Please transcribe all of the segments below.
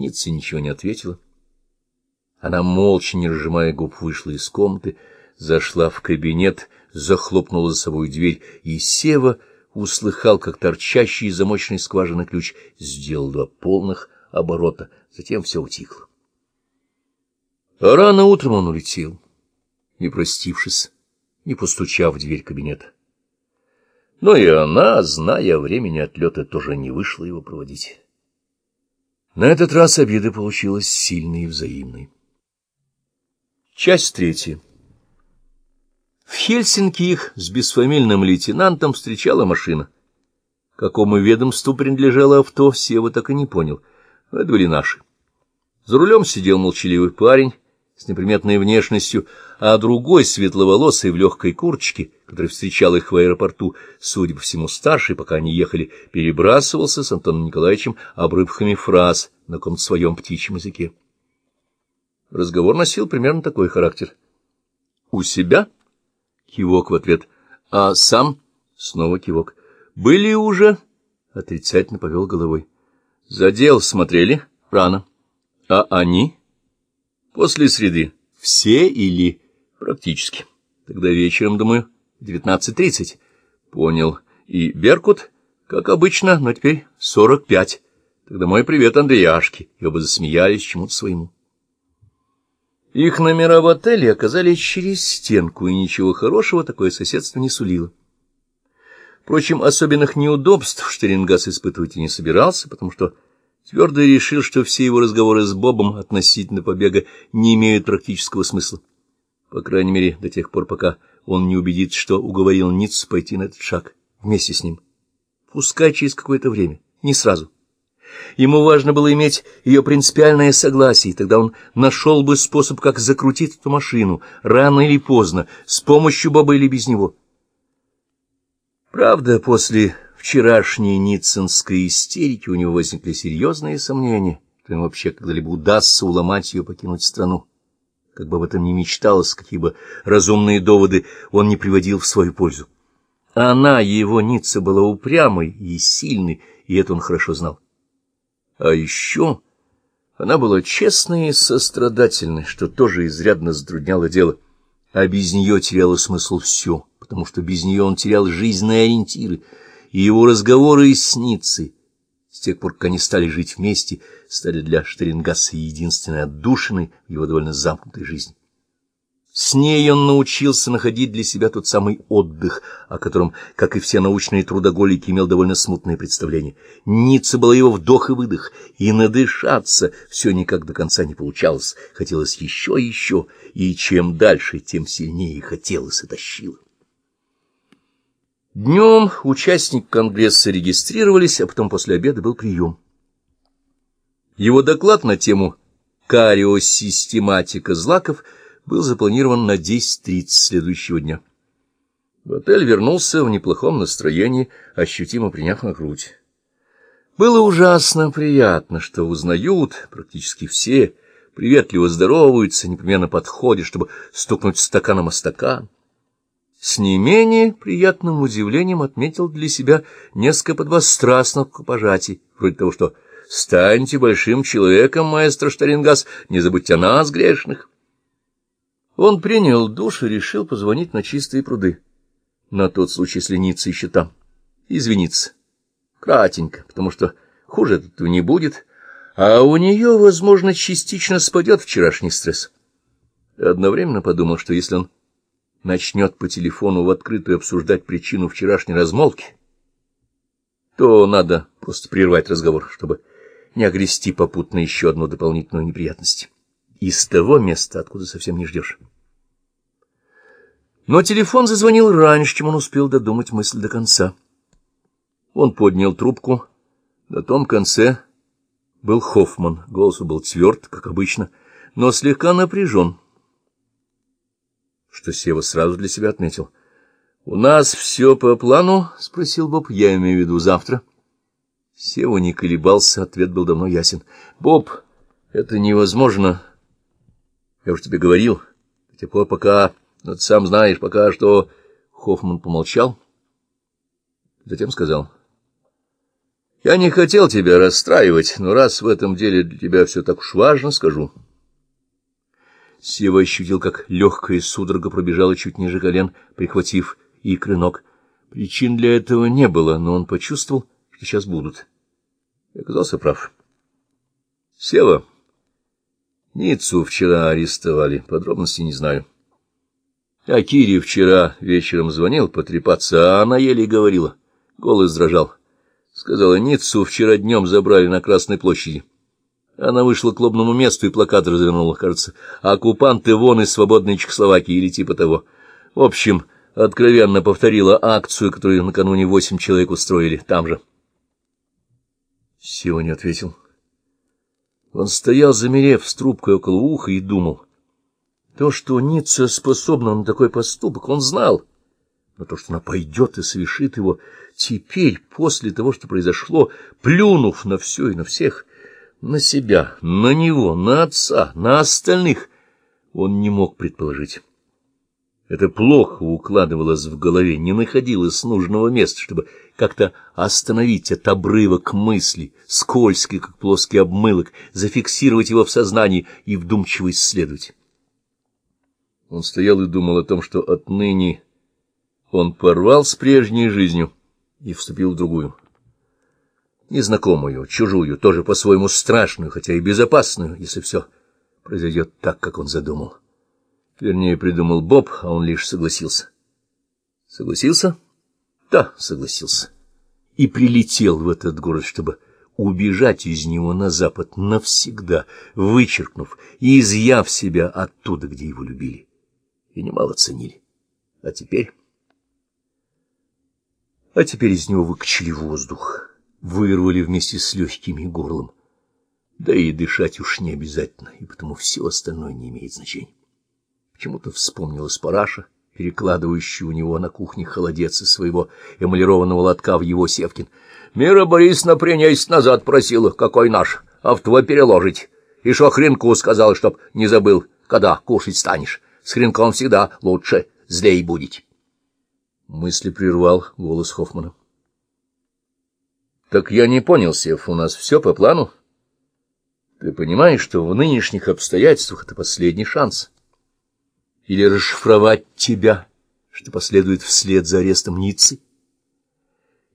Ницца ничего не ответила. Она, молча, не разжимая губ, вышла из комнаты, зашла в кабинет, захлопнула за собой дверь, и Сева услыхал, как торчащий из замочной скважины ключ сделал два полных оборота, затем все утихло. А рано утром он улетел, не простившись, не постучав в дверь кабинета. Но и она, зная о времени отлета, тоже не вышла его проводить. На этот раз обида получилась сильной и взаимной. Часть третья. В Хельсинки их с бесфамильным лейтенантом встречала машина. Какому ведомству принадлежало авто, Сева так и не понял. Это были наши. За рулем сидел молчаливый парень с неприметной внешностью, а другой, светловолосый, в легкой курточке, который встречал их в аэропорту, судя по всему старший, пока они ехали, перебрасывался с Антоном Николаевичем обрывками фраз на каком-то своем птичьем языке. Разговор носил примерно такой характер. «У себя?» — кивок в ответ. «А сам?» — снова кивок. «Были уже?» — отрицательно повел головой. «Задел смотрели? Рано. А они?» «После среды. Все или...» «Практически. Тогда вечером, думаю, девятнадцать тридцать». «Понял. И Беркут?» «Как обычно, но теперь сорок пять. Тогда мой привет Андреяшке». И оба засмеялись чему-то своему. Их номера в отеле оказались через стенку, и ничего хорошего такое соседство не сулило. Впрочем, особенных неудобств Штерингас испытывать и не собирался, потому что твердо решил, что все его разговоры с Бобом относительно побега не имеют практического смысла. По крайней мере, до тех пор, пока он не убедится, что уговорил Ниццу пойти на этот шаг вместе с ним. Пускай через какое-то время, не сразу. Ему важно было иметь ее принципиальное согласие, тогда он нашел бы способ, как закрутить эту машину, рано или поздно, с помощью Боба или без него. Правда, после вчерашней ниццинской истерики у него возникли серьезные сомнения, что ему вообще когда-либо удастся уломать ее покинуть страну. Как бы об этом ни мечталось, какие бы разумные доводы он не приводил в свою пользу. Она, его Ницца, была упрямой и сильной, и это он хорошо знал. А еще она была честной и сострадательной, что тоже изрядно затрудняло дело, а без нее теряло смысл все, потому что без нее он терял жизненные ориентиры, и его разговоры и сницы, с тех пор, как они стали жить вместе, стали для Штерингаса единственной отдушиной в его довольно замкнутой жизни. С ней он научился находить для себя тот самый отдых, о котором, как и все научные трудоголики, имел довольно смутное представление. Ницца была его вдох и выдох, и надышаться все никак до конца не получалось. Хотелось еще и еще, и чем дальше, тем сильнее хотелось и тащило. Днем участник Конгресса регистрировались, а потом после обеда был прием. Его доклад на тему «Кариосистематика злаков» — был запланирован на 10.30 следующего дня. В отель вернулся в неплохом настроении, ощутимо приняв на грудь. Было ужасно приятно, что узнают практически все, приветливо здороваются, непременно подходят, чтобы стукнуть стаканом о стакан. С не менее приятным удивлением отметил для себя несколько подвострастных пожатий, вроде того, что «Станьте большим человеком, маэстро Штарингас, не забудьте о нас, грешных». Он принял душ и решил позвонить на чистые пруды. На тот случай, если Ницца еще там. Извиниться. Кратенько, потому что хуже этого не будет, а у нее, возможно, частично спадет вчерашний стресс. Одновременно подумал, что если он начнет по телефону в открытую обсуждать причину вчерашней размолвки, то надо просто прервать разговор, чтобы не огрести попутно еще одну дополнительную неприятность. Из того места, откуда совсем не ждешь. Но телефон зазвонил раньше, чем он успел додумать мысль до конца. Он поднял трубку. На том конце был Хоффман. Голос был тверд, как обычно, но слегка напряжен. Что Сева сразу для себя отметил. — У нас все по плану? — спросил Боб. — Я имею в виду завтра. Сева не колебался, ответ был давно ясен. — Боб, это невозможно. Я уж тебе говорил. Пор, пока... Но ты сам знаешь пока что... Хоффман помолчал, затем сказал. Я не хотел тебя расстраивать, но раз в этом деле для тебя все так уж важно, скажу. Сева ощутил, как легкая судорога пробежала чуть ниже колен, прихватив икры ног. Причин для этого не было, но он почувствовал, что сейчас будут. И оказался прав. Сева, Ниццу вчера арестовали, подробностей не знаю. А Кире вчера вечером звонил потрепаться, а она еле говорила. Голос дрожал. Сказала, Ниццу вчера днем забрали на Красной площади. Она вышла к лобному месту и плакат развернула, кажется. «Оккупанты вон из свободной Чехословакии» или типа того. В общем, откровенно повторила акцию, которую накануне восемь человек устроили там же. Сева не ответил. Он стоял, замерев с трубкой около уха, и думал. То, что Ницца способна на такой поступок, он знал. Но то, что она пойдет и совершит его теперь, после того, что произошло, плюнув на все и на всех, на себя, на него, на отца, на остальных, он не мог предположить. Это плохо укладывалось в голове, не находилось нужного места, чтобы как-то остановить этот обрывок мысли, скользкий, как плоский обмылок, зафиксировать его в сознании и вдумчиво исследовать. Он стоял и думал о том, что отныне он порвал с прежней жизнью и вступил в другую. Незнакомую, чужую, тоже по-своему страшную, хотя и безопасную, если все произойдет так, как он задумал. Вернее, придумал Боб, а он лишь согласился. Согласился? Да, согласился. И прилетел в этот город, чтобы убежать из него на запад навсегда, вычеркнув и изъяв себя оттуда, где его любили и немало ценили. А теперь... А теперь из него выкачали воздух, вырвали вместе с легкими горлом. Да и дышать уж не обязательно, и потому все остальное не имеет значения. Почему-то вспомнилась параша, перекладывающий у него на кухне холодец из своего эмалированного лотка в его севкин. Мира Борисовна принесть назад просила, какой наш, а в твой переложить. И шо хренку сказал, чтоб не забыл, когда кушать станешь. С хренком всегда лучше, злей будет. Мысли прервал голос Хоффмана. — Так я не понял, Сев, у нас все по плану? Ты понимаешь, что в нынешних обстоятельствах это последний шанс? или расшифровать тебя, что последует вслед за арестом Ниццы?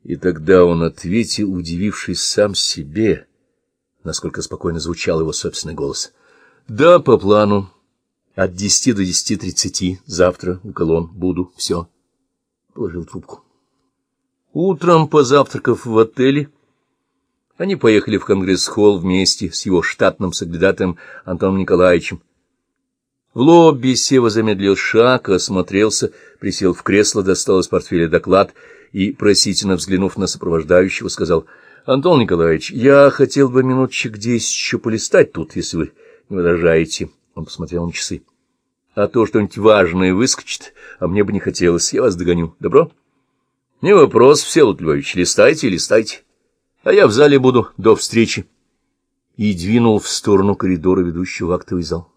И тогда он ответил, удивившись сам себе, насколько спокойно звучал его собственный голос. — Да, по плану. От десяти до десяти тридцати завтра у колонн буду. Все. Положил трубку. Утром, позавтракав в отеле, они поехали в Конгресс-холл вместе с его штатным соглядатаем Антоном Николаевичем, в лобби Сева замедлил шаг, осмотрелся, присел в кресло, достал из портфеля доклад и, просительно взглянув на сопровождающего, сказал, — Антон Николаевич, я хотел бы минутчик десять еще полистать тут, если вы не возражаете. Он посмотрел на часы. — А то что-нибудь важное выскочит, а мне бы не хотелось, я вас догоню. Добро? — Не вопрос, Всеволод Львович, листайте, листайте. А я в зале буду. До встречи. И двинул в сторону коридора, ведущего в актовый зал.